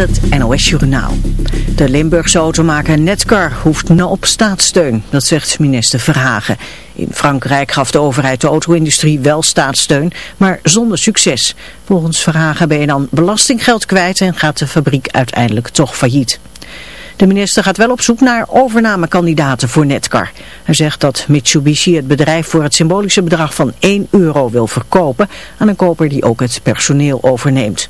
Het NOS Journaal. De Limburgse automaker Netcar hoeft nou op staatssteun, dat zegt minister Verhagen. In Frankrijk gaf de overheid de auto-industrie wel staatssteun, maar zonder succes. Volgens Verhagen ben je dan belastinggeld kwijt en gaat de fabriek uiteindelijk toch failliet. De minister gaat wel op zoek naar overnamekandidaten voor Netcar. Hij zegt dat Mitsubishi het bedrijf voor het symbolische bedrag van 1 euro wil verkopen aan een koper die ook het personeel overneemt.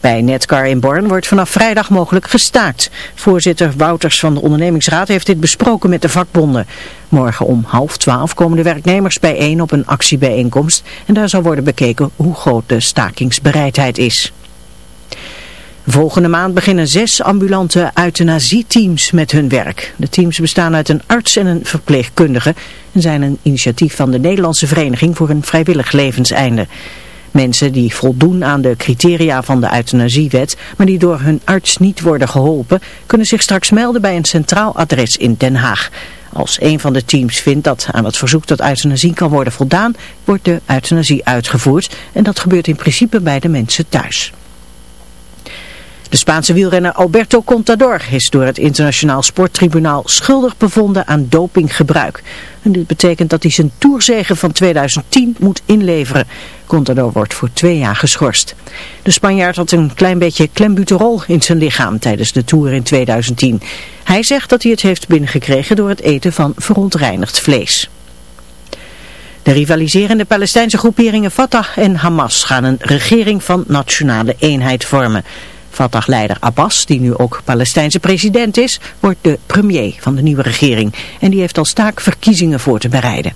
Bij Netcar in Born wordt vanaf vrijdag mogelijk gestaakt. Voorzitter Wouters van de ondernemingsraad heeft dit besproken met de vakbonden. Morgen om half twaalf komen de werknemers bijeen op een actiebijeenkomst. En daar zal worden bekeken hoe groot de stakingsbereidheid is. Volgende maand beginnen zes ambulante euthanasieteams met hun werk. De teams bestaan uit een arts en een verpleegkundige en zijn een initiatief van de Nederlandse Vereniging voor een Vrijwillig Levenseinde. Mensen die voldoen aan de criteria van de euthanasiewet, maar die door hun arts niet worden geholpen, kunnen zich straks melden bij een centraal adres in Den Haag. Als een van de teams vindt dat aan het verzoek tot euthanasie kan worden voldaan, wordt de euthanasie uitgevoerd en dat gebeurt in principe bij de mensen thuis. De Spaanse wielrenner Alberto Contador is door het internationaal sporttribunaal schuldig bevonden aan dopinggebruik. En dit betekent dat hij zijn toerzegen van 2010 moet inleveren. Contador wordt voor twee jaar geschorst. De Spanjaard had een klein beetje klembuterol in zijn lichaam tijdens de Tour in 2010. Hij zegt dat hij het heeft binnengekregen door het eten van verontreinigd vlees. De rivaliserende Palestijnse groeperingen Fatah en Hamas gaan een regering van nationale eenheid vormen. Fatah-leider Abbas, die nu ook Palestijnse president is, wordt de premier van de nieuwe regering. En die heeft al staak verkiezingen voor te bereiden.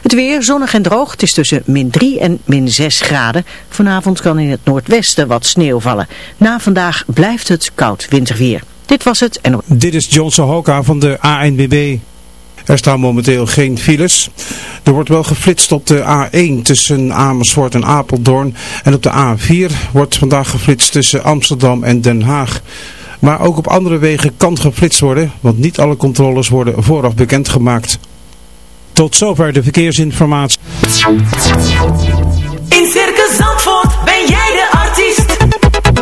Het weer zonnig en droog. Het is tussen min 3 en min 6 graden. Vanavond kan in het noordwesten wat sneeuw vallen. Na vandaag blijft het koud winterweer. Dit was het en... Dit is Johnson Hoka van de ANWB. Er staan momenteel geen files. Er wordt wel geflitst op de A1 tussen Amersfoort en Apeldoorn. En op de A4 wordt vandaag geflitst tussen Amsterdam en Den Haag. Maar ook op andere wegen kan geflitst worden, want niet alle controles worden vooraf bekendgemaakt. Tot zover de verkeersinformatie. In Circus Zandvoort ben jij de artiest.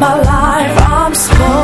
my life. I'm spoiled.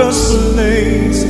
resonates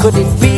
could it be?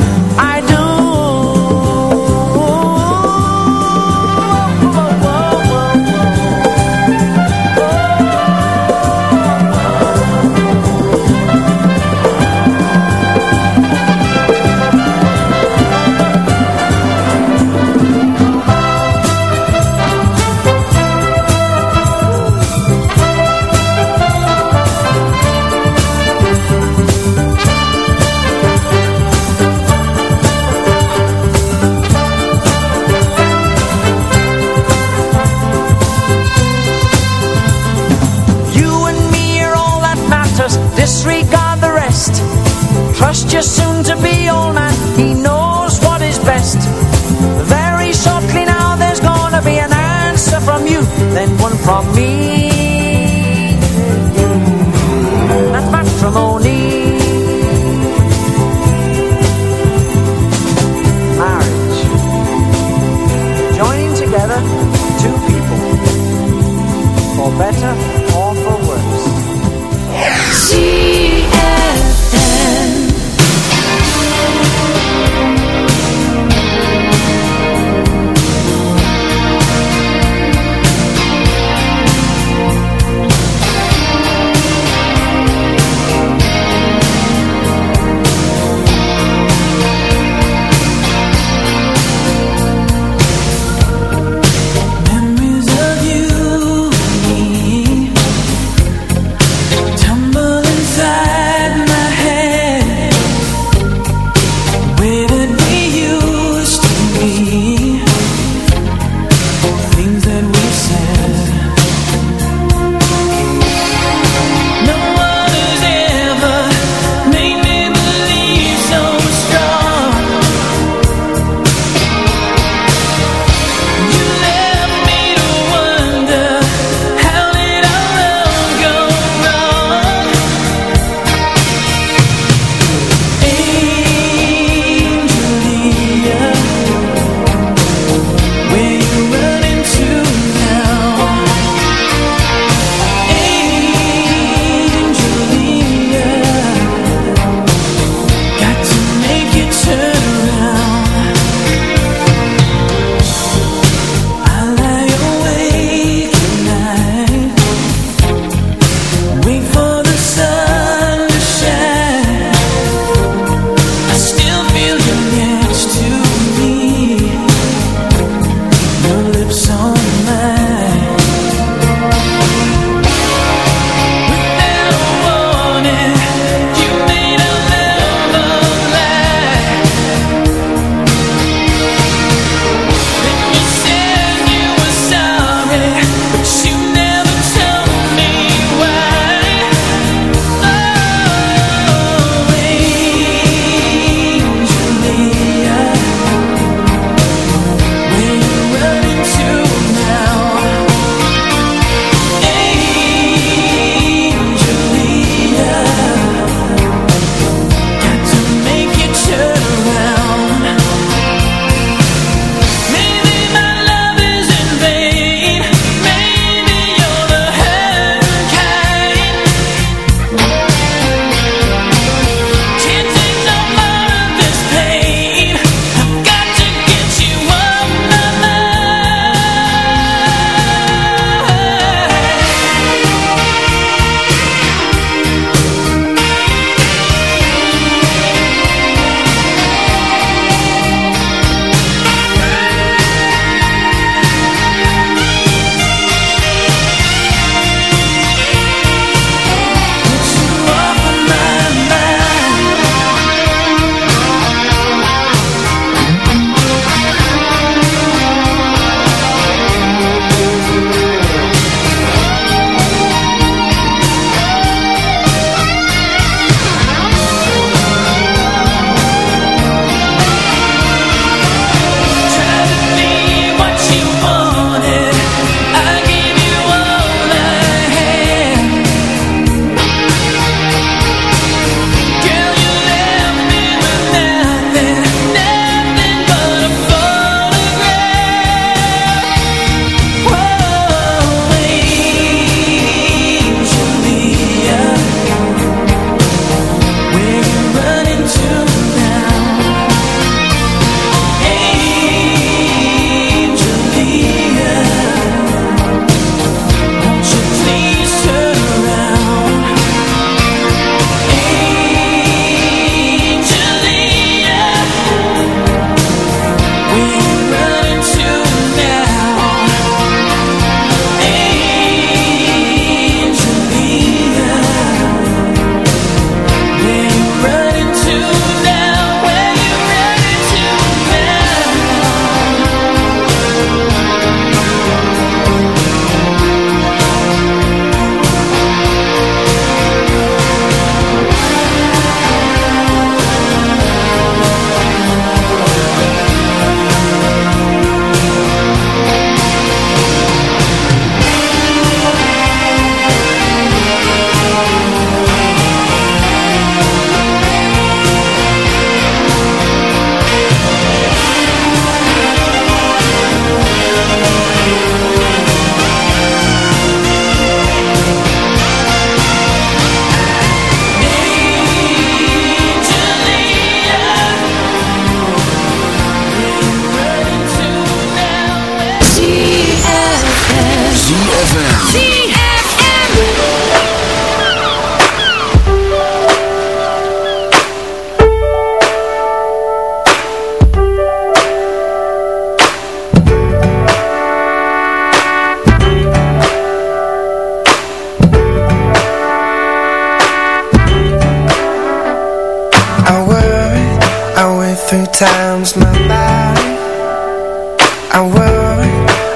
I worry,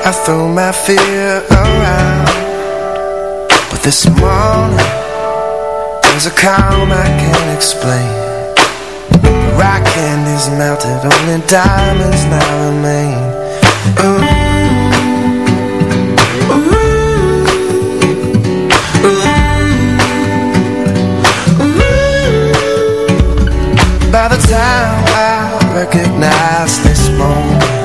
I throw my fear around. But this morning There's a calm I can't explain. The rock candy's melted, only diamonds now remain. Ooh. By the time I recognize this moment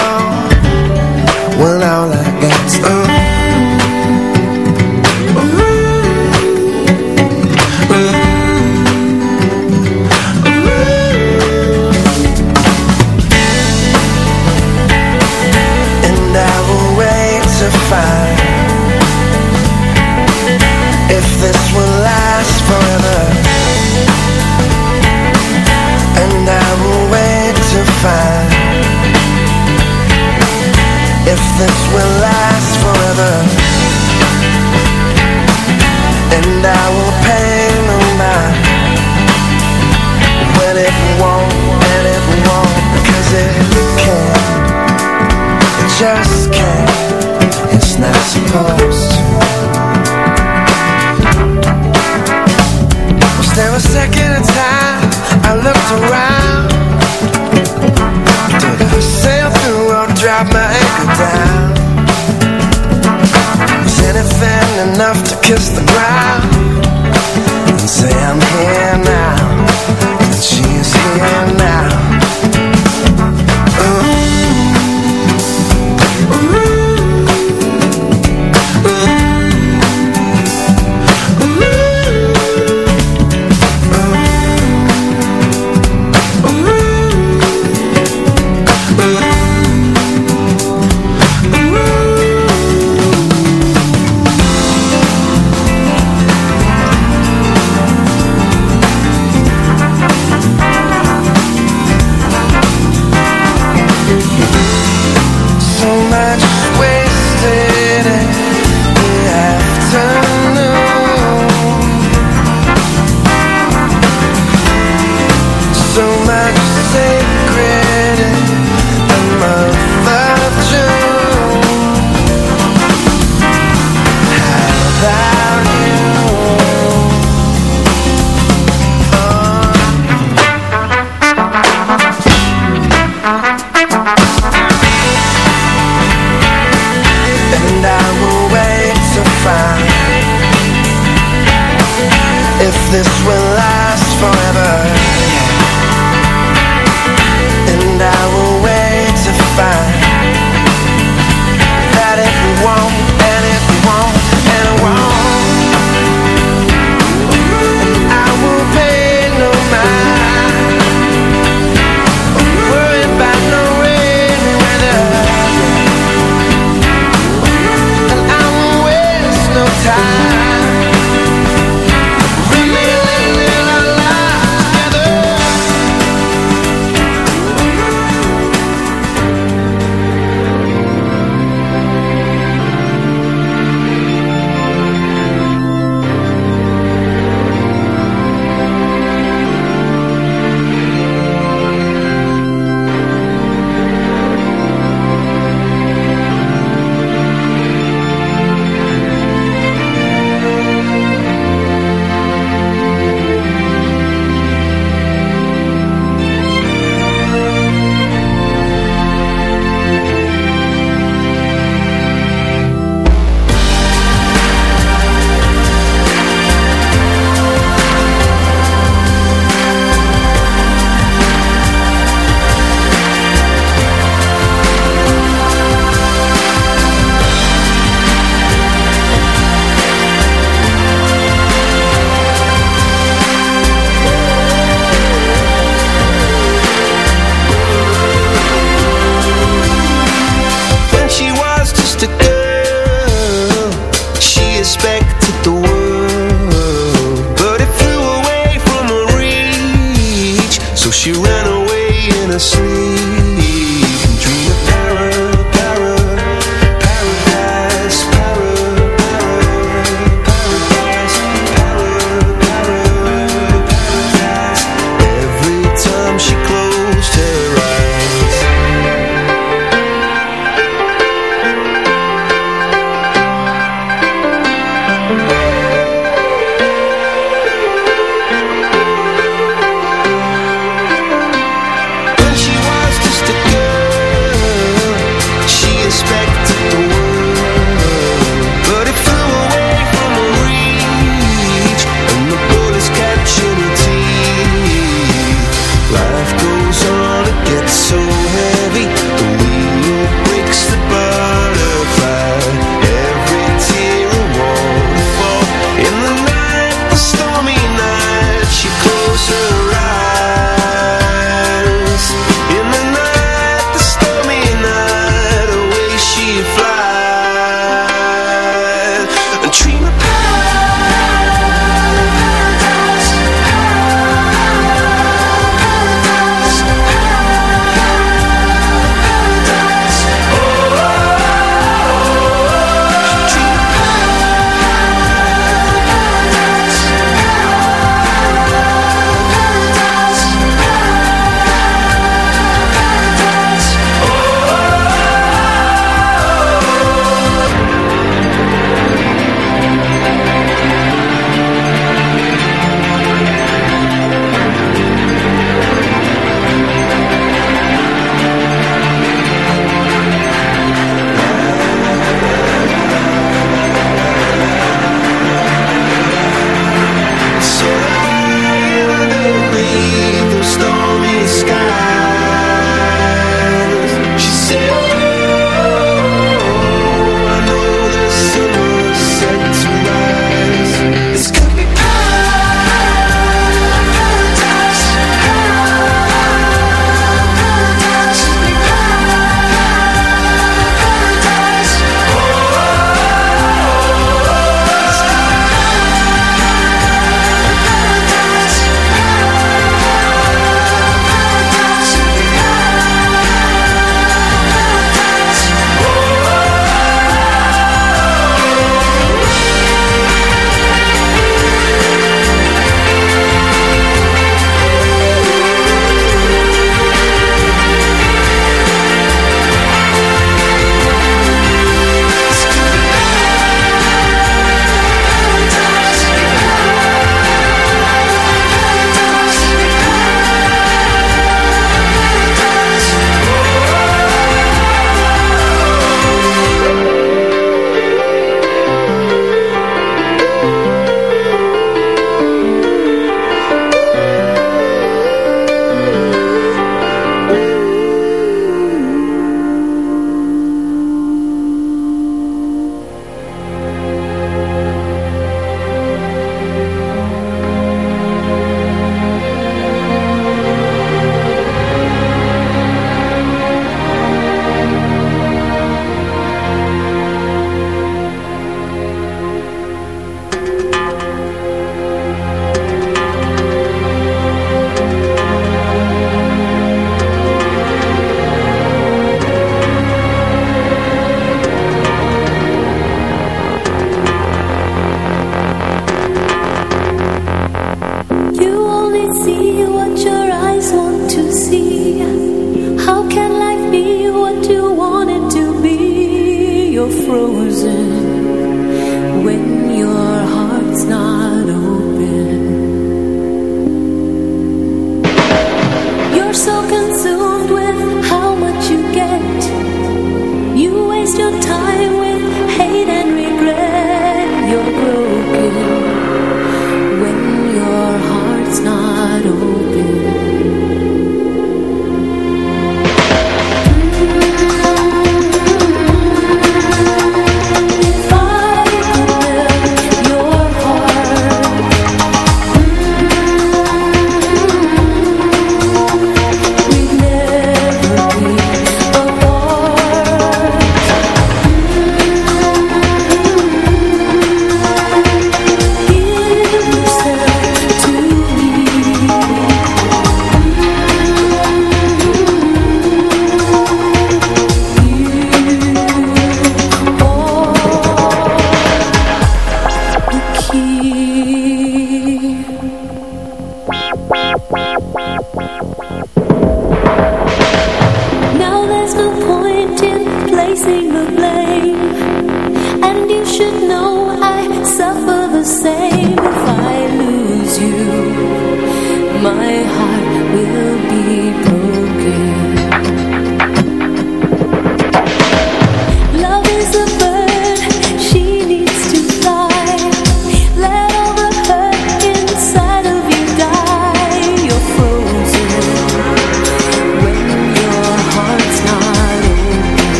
this will last forever. And I will pay no mind When it won't, and it won't Cause it can't. It just can't. It's not supposed. To Was there a second time I looked around enough to kiss the ground And say I'm here